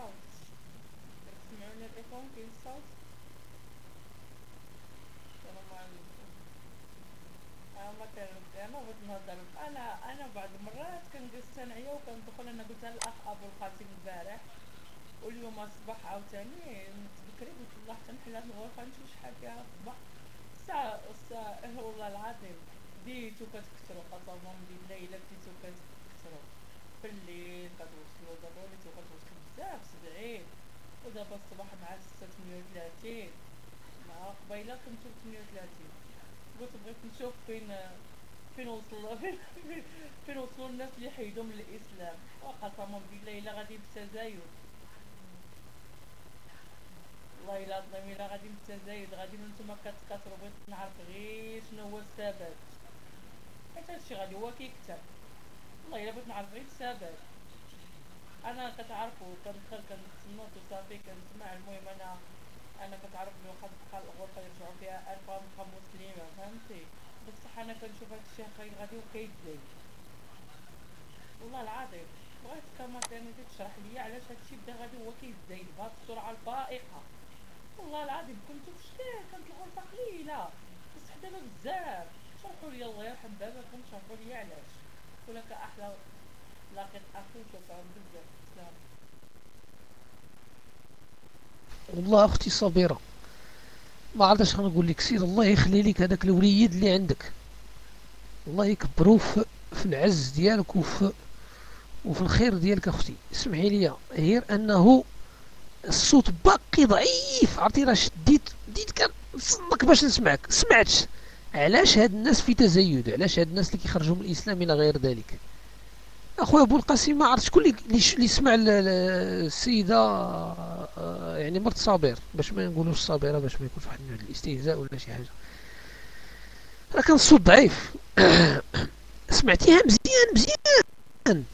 الصوت كتسمعوني الإيكون كاين الصوت السلام عليكم اما كان أنا بغيت نهضر أنا أنا بعض المرات كنجلس تنعيا وكندخل أنا قلتها للاخ ابو القاسم البارح واليوم اصبح عاوتاني بكري قلت الله تنحل هاد الغرفه نشوف شحال فيها الصباح الساعة والله العظيم بديتو كتكثرو قسما بالله الا بديتو كتكثرو ودابا الصباح مع ستة تمنية وثلاثين مع قبيلة كنتو تمنية وثلاثين. قلت بغيت نشوف فين فين وصل فين, وصلوا الناس اللي حيدوا من الاسلام وقسما بالله الا غادي بالتزايد والله الا العظيم الا غادي بالتزايد غادي نتوما كتكاثروا بغيت نعرف غير شنو هو السبب. حيت هادشي غادي هو كيكتب. والله إلا بغيت نعرف غير السبب. أنا كتعرفوا كندخل كنتنوض مسلمه فهمتي بصح أنا كنشوف خايل غادي والله العظيم بغيت تشرح علاش بدا غادي هو بهاد السرعه والله العظيم كنت الغرفه قليله بزاف شرحوا لي الله يرحم شرحوا لي علاش. ولك أحلى بزاف والله أختي صبيره ما عرفتش غنقول لك سير الله يخلي لك هذاك الوليد اللي عندك. الله يكبرو في, في العز ديالك وفي وفي الخير ديالك أختي. اسمحي لي غير أنه الصوت باقي ضعيف. عرفتي راه شديت بديت كنصدق باش نسمعك. سمعتش. علاش هاد الناس في تزايد؟ علاش هاد الناس اللي كيخرجوا من الإسلام إلى غير ذلك؟ أخويا أبو القاسم ما عرفت شكون اللي سمع السيدة يعني مرت صابر باش ما نقولوش صابره باش ما يكونش واحد النوع الاستهزاء ولا شي حاجة. راه كان الصوت ضعيف. سمعتيها مزيان مزيان.